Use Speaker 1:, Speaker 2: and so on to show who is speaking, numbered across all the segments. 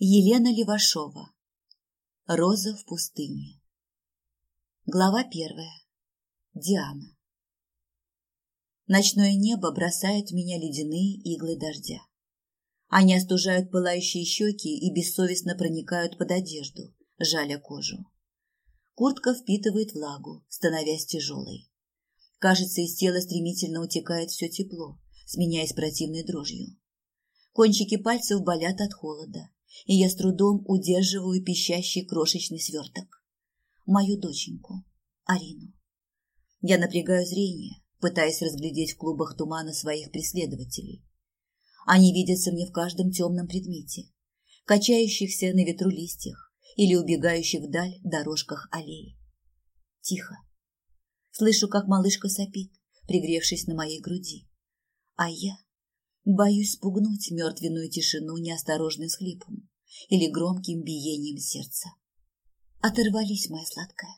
Speaker 1: Елена Левашова. Роза в пустыне. Глава первая. Диана. Ночное небо бросает в меня ледяные иглы дождя. Они остужают пылающие щеки и бессовестно проникают под одежду, жаля кожу. Куртка впитывает влагу, становясь тяжелой. Кажется, из тела стремительно утекает все тепло, сменяясь противной дрожью. Кончики пальцев болят от холода и я с трудом удерживаю пищащий крошечный сверток. Мою доченьку, Арину. Я напрягаю зрение, пытаясь разглядеть в клубах тумана своих преследователей. Они видятся мне в каждом темном предмете, качающихся на ветру листьях или убегающих вдаль дорожках аллеи. Тихо. Слышу, как малышка сопит, пригревшись на моей груди. А я Боюсь спугнуть мертвенную тишину неосторожным схлипом или громким биением сердца. Оторвались, моя сладкая.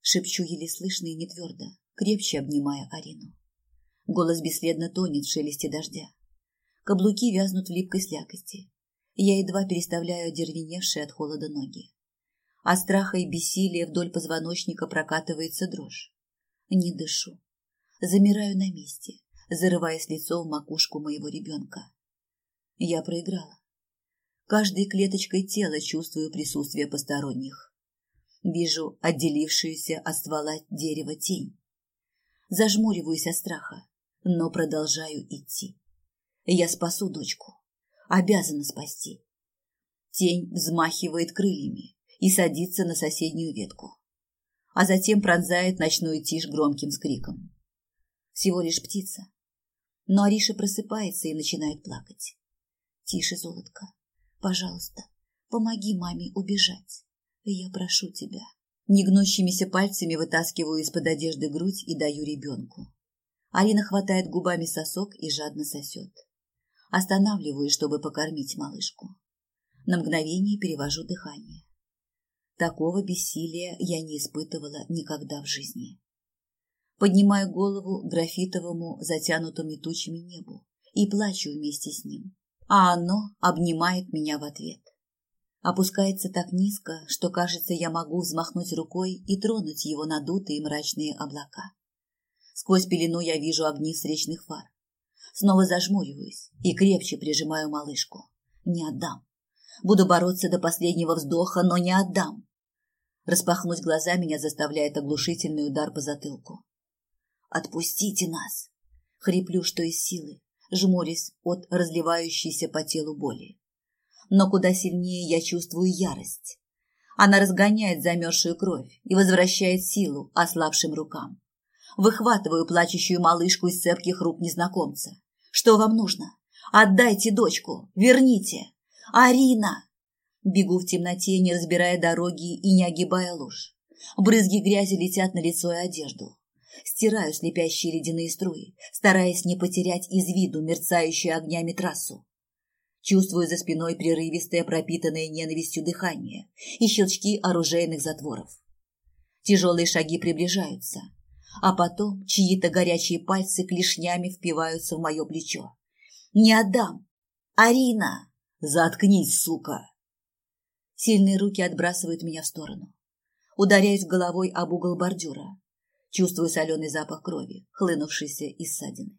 Speaker 1: Шепчу еле слышно и нетвердо, крепче обнимая Арину. Голос бесследно тонет в шелесте дождя. Каблуки вязнут в липкой слякости. Я едва переставляю одервеневшие от холода ноги. От страха и бессилия вдоль позвоночника прокатывается дрожь. Не дышу. Замираю на месте, зарываясь лицом в макушку моего ребенка. Я проиграла. Каждой клеточкой тела чувствую присутствие посторонних. Вижу отделившуюся от ствола дерева тень. Зажмуриваюсь от страха, но продолжаю идти. Я спасу дочку. Обязана спасти. Тень взмахивает крыльями и садится на соседнюю ветку, а затем пронзает ночную тишь громким скриком. Всего лишь птица, но Ариша просыпается и начинает плакать. «Тише, золотко. Пожалуйста, помоги маме убежать. Я прошу тебя». Негнущимися пальцами вытаскиваю из-под одежды грудь и даю ребенку. Арина хватает губами сосок и жадно сосет. Останавливаю, чтобы покормить малышку. На мгновение перевожу дыхание. Такого бессилия я не испытывала никогда в жизни. Поднимаю голову графитовому, затянутому тучами небу и плачу вместе с ним. А оно обнимает меня в ответ. Опускается так низко, что, кажется, я могу взмахнуть рукой и тронуть его надутые мрачные облака. Сквозь пелену я вижу огни встречных фар. Снова зажмуриваюсь и крепче прижимаю малышку. Не отдам. Буду бороться до последнего вздоха, но не отдам. Распахнуть глаза меня заставляет оглушительный удар по затылку. Отпустите нас! Хриплю, что из силы, жмурясь от разливающейся по телу боли. Но куда сильнее я чувствую ярость. Она разгоняет замерзшую кровь и возвращает силу ослабшим рукам. Выхватываю плачущую малышку из цепких рук незнакомца. Что вам нужно? Отдайте дочку! Верните! Арина! Бегу в темноте, не разбирая дороги и не огибая луж. Брызги грязи летят на лицо и одежду. Стираю слепящие ледяные струи, стараясь не потерять из виду мерцающую огнями трассу. Чувствую за спиной прерывистое, пропитанное ненавистью дыхание и щелчки оружейных затворов. Тяжелые шаги приближаются, а потом чьи-то горячие пальцы клешнями впиваются в мое плечо. «Не отдам! Арина!» «Заткнись, сука!» Сильные руки отбрасывают меня в сторону. Ударяюсь головой об угол бордюра, Чувствую соленый запах крови, хлынувшийся из ссадины.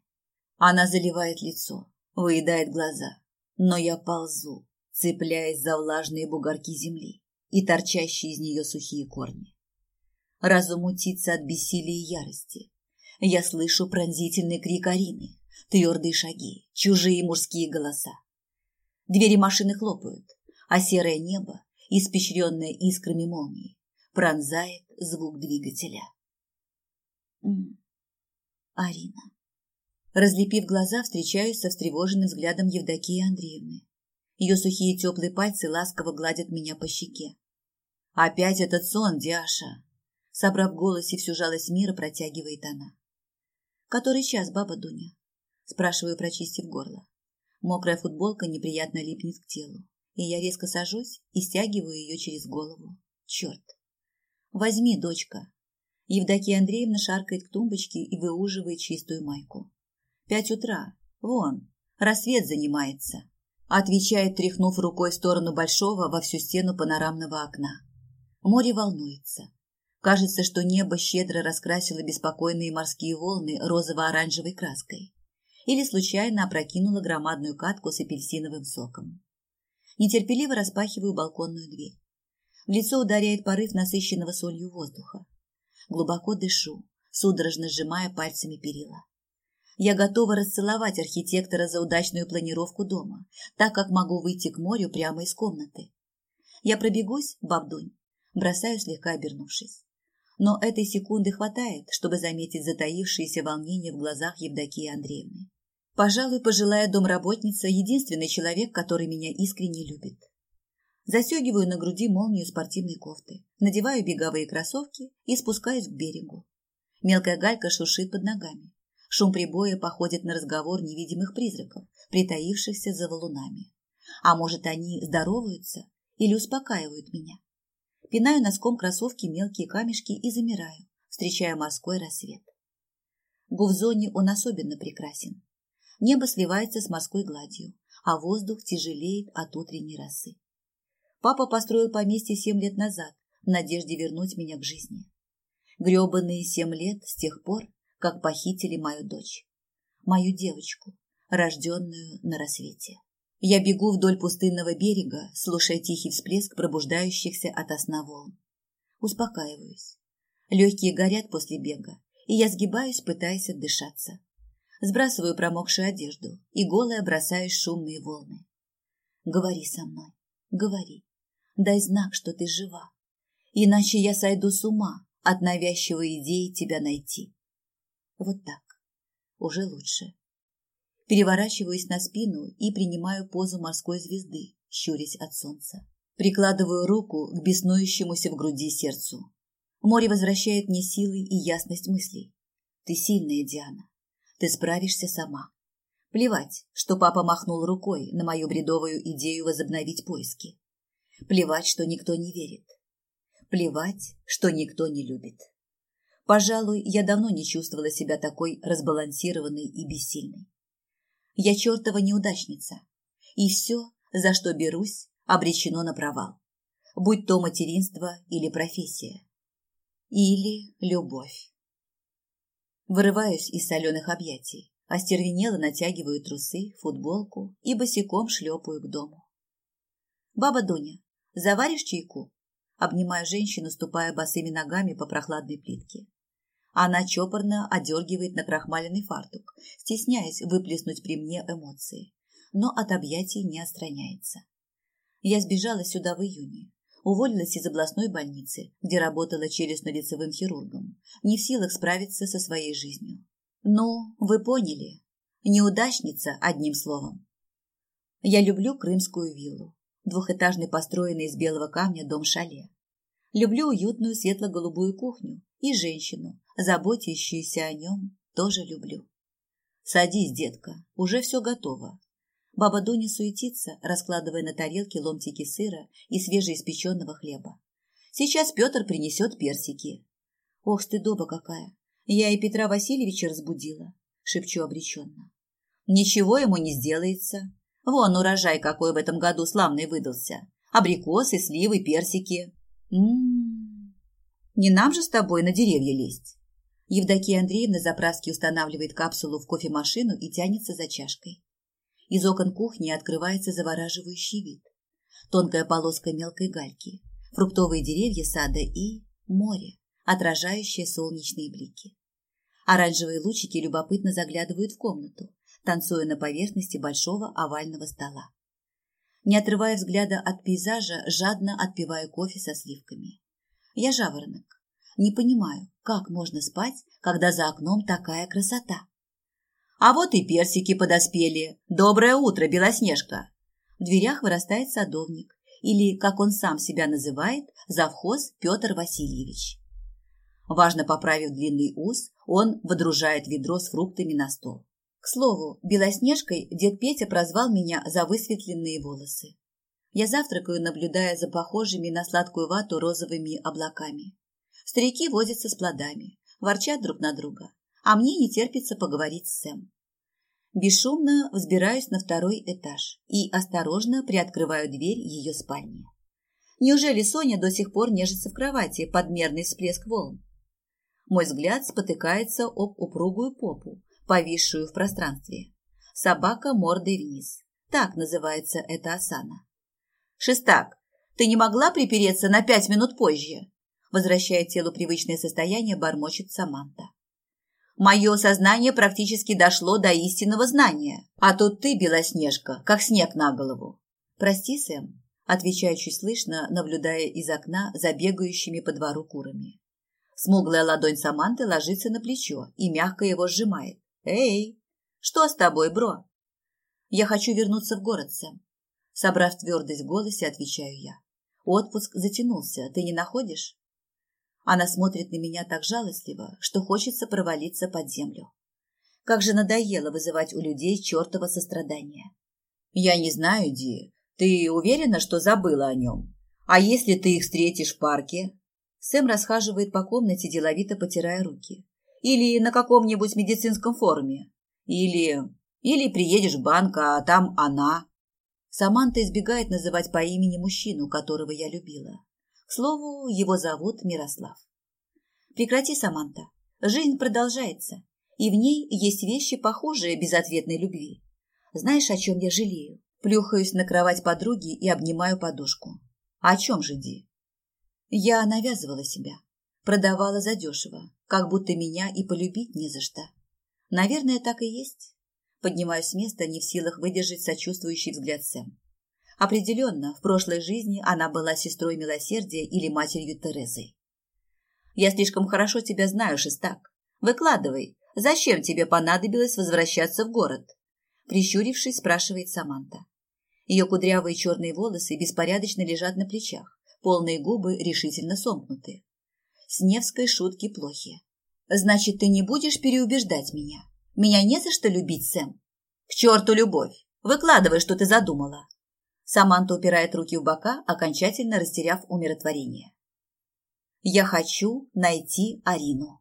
Speaker 1: Она заливает лицо, выедает глаза, но я ползу, цепляясь за влажные бугорки земли и торчащие из нее сухие корни. Разум утится от бессилия и ярости. Я слышу пронзительный крик Арины, твердые шаги, чужие мужские голоса. Двери машины хлопают, а серое небо, испещренное искрами молнии, пронзает звук двигателя. Арина. Разлепив глаза, встречаюсь со встревоженным взглядом Евдокии Андреевны. Ее сухие теплые пальцы ласково гладят меня по щеке. «Опять этот сон, Диаша!» Собрав в голосе всю жалость мира, протягивает она. «Который час, баба Дуня?» Спрашиваю, прочистив горло. Мокрая футболка неприятно липнет к телу, и я резко сажусь и стягиваю ее через голову. Черт! Возьми, дочка, Евдокия Андреевна шаркает к тумбочке и выуживает чистую майку. Пять утра. Вон, рассвет занимается. отвечает, тряхнув рукой в сторону большого во всю стену панорамного окна. Море волнуется. Кажется, что небо щедро раскрасило беспокойные морские волны розово-оранжевой краской или случайно опрокинуло громадную катку с апельсиновым соком. Нетерпеливо распахиваю балконную дверь. В лицо ударяет порыв насыщенного солью воздуха. Глубоко дышу, судорожно сжимая пальцами перила. Я готова расцеловать архитектора за удачную планировку дома, так как могу выйти к морю прямо из комнаты. Я пробегусь, бабдунь, бросаю слегка обернувшись. Но этой секунды хватает, чтобы заметить затаившееся волнение в глазах Евдокии Андреевны. Пожалуй, пожилая домработница – единственный человек, который меня искренне любит. Застегиваю на груди молнию спортивной кофты, надеваю беговые кроссовки и спускаюсь к берегу. Мелкая галька шуршит под ногами. Шум прибоя походит на разговор невидимых призраков, притаившихся за валунами. А может, они здороваются или успокаивают меня? Пинаю носком кроссовки мелкие камешки и замираю, встречая морской рассвет. В Гувзоне он особенно прекрасен. Небо сливается с морской гладью, а воздух тяжелеет от утренней росы. Папа построил поместье семь лет назад в надежде вернуть меня к жизни. Гребаные семь лет с тех пор, как похитили мою дочь, мою девочку, рожденную на рассвете. Я бегу вдоль пустынного берега, слушая тихий всплеск пробуждающихся от сна волн. Успокаиваюсь. Легкие горят после бега, и я сгибаюсь, пытаясь отдышаться. Сбрасываю промокшую одежду и голая бросаюсь шумные волны. Говори со мной, говори. Дай знак, что ты жива. Иначе я сойду с ума от навязчивой идеи тебя найти. Вот так. Уже лучше. Переворачиваюсь на спину и принимаю позу морской звезды, щурясь от солнца. Прикладываю руку к беснующемуся в груди сердцу. Море возвращает мне силы и ясность мыслей. Ты сильная, Диана. Ты справишься сама. Плевать, что папа махнул рукой на мою бредовую идею возобновить поиски. Плевать, что никто не верит. Плевать, что никто не любит. Пожалуй, я давно не чувствовала себя такой разбалансированной и бессильной. Я чертова неудачница. И все, за что берусь, обречено на провал. Будь то материнство или профессия. Или любовь. Вырываюсь из соленых объятий, остервенело натягиваю трусы, футболку и босиком шлепаю к дому. «Баба Дуня, заваришь чайку?» Обнимаю женщину, ступая босыми ногами по прохладной плитке. Она чопорно одергивает на крахмаленный фартук, стесняясь выплеснуть при мне эмоции, но от объятий не отстраняется. Я сбежала сюда в июне, уволилась из областной больницы, где работала челюстно-лицевым хирургом, не в силах справиться со своей жизнью. Ну, вы поняли. Неудачница, одним словом. Я люблю крымскую виллу, двухэтажный построенный из белого камня дом-шале. Люблю уютную светло-голубую кухню и женщину, заботящуюся о нем, тоже люблю. Садись, детка, уже все готово. Баба Дуня суетится, раскладывая на тарелке ломтики сыра и свежеиспеченного хлеба. Сейчас Петр принесет персики. Ох, стыдоба какая! Я и Петра Васильевича разбудила, шепчу обреченно. Ничего ему не сделается. Вон урожай какой в этом году славный выдался. Абрикосы, сливы, персики. М-м-м. Не нам же с тобой на деревья лезть. Евдокия Андреевна заправски устанавливает капсулу в кофемашину и тянется за чашкой. Из окон кухни открывается завораживающий вид. Тонкая полоска мелкой гальки, фруктовые деревья сада и море, отражающее солнечные блики. Оранжевые лучики любопытно заглядывают в комнату, танцуя на поверхности большого овального стола. Не отрывая взгляда от пейзажа, жадно отпиваю кофе со сливками. Я жаворонок. Не понимаю, как можно спать, когда за окном такая красота. А вот и персики подоспели. Доброе утро, Белоснежка. В дверях вырастает садовник, или, как он сам себя называет, завхоз Петр Васильевич. Важно поправив длинный ус, он водружает ведро с фруктами на стол. К слову, Белоснежкой дед Петя прозвал меня за высветленные волосы. Я завтракаю, наблюдая за похожими на сладкую вату розовыми облаками. Старики возятся с плодами, ворчат друг на друга а мне не терпится поговорить с Сэм. Бесшумно взбираюсь на второй этаж и осторожно приоткрываю дверь ее спальни. Неужели Соня до сих пор нежится в кровати под мерный всплеск волн? Мой взгляд спотыкается об упругую попу, повисшую в пространстве. Собака мордой вниз. Так называется эта осана. «Шестак, ты не могла припереться на пять минут позже?» Возвращая телу привычное состояние, бормочет Саманта. «Мое сознание практически дошло до истинного знания, а тут ты, Белоснежка, как снег на голову». «Прости, Сэм», отвечаю чуть слышно, наблюдая из окна за бегающими по двору курами. Смуглая ладонь Саманты ложится на плечо и мягко его сжимает. «Эй, что с тобой, бро?» «Я хочу вернуться в город, Сэм». Собрав твердость в голосе, отвечаю я. «Отпуск затянулся, ты не находишь?» Она смотрит на меня так жалостливо, что хочется провалиться под землю. Как же надоело вызывать у людей чертово сострадание. «Я не знаю, Ди, ты уверена, что забыла о нем? А если ты их встретишь в парке?» Сэм расхаживает по комнате, деловито потирая руки. «Или на каком-нибудь медицинском форуме. Или... Или приедешь в банк, а там она. Саманта избегает называть по имени мужчину, которого я любила. К слову, его зовут Мирослав. Прекрати, Саманта. Жизнь продолжается, и в ней есть вещи, похожие безответной любви. Знаешь, о чем я жалею? Плюхаюсь на кровать подруги и обнимаю подушку. О чем же, Ди? Я навязывала себя. Продавала задешево, как будто меня и полюбить не за что. Наверное, так и есть. Поднимаюсь с места, не в силах выдержать сочувствующий взгляд Сэм. Определенно, в прошлой жизни она была сестрой милосердия или матерью Терезы. «Я слишком хорошо тебя знаю, Шестак. Выкладывай, зачем тебе понадобилось возвращаться в город?» Прищурившись, спрашивает Саманта. Ее кудрявые черные волосы беспорядочно лежат на плечах, полные губы решительно сомкнуты. С Невской шутки плохи. «Значит, ты не будешь переубеждать меня?» Меня не за что любить, Сэм. К черту любовь. Выкладывай, что ты задумала. Саманта упирает руки в бока, окончательно растеряв умиротворение. Я хочу найти Арину.